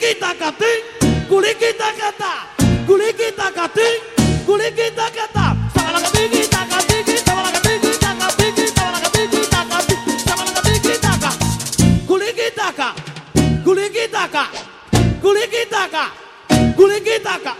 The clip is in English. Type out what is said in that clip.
Kulikita kating, kulikita kata, kulikita kating, kulikita kata. Sabalaka bigi taka bigi, sabalaka bigi taka bigi, sabalaka bigi taka ka sabalaka bigi taka. Kulikita ka, kulikita ka, kulikita ka, kulikita ka.